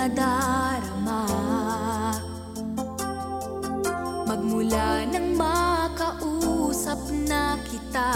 nadarama. Magmula nang makausap na kita.